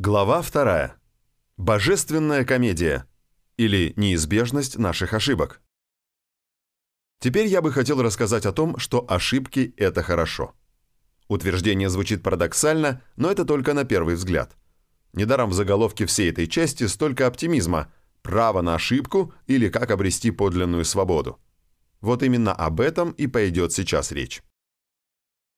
Глава 2. Божественная комедия или неизбежность наших ошибок. Теперь я бы хотел рассказать о том, что ошибки – это хорошо. Утверждение звучит парадоксально, но это только на первый взгляд. Недаром в заголовке всей этой части столько оптимизма – право на ошибку или как обрести подлинную свободу. Вот именно об этом и пойдет сейчас речь.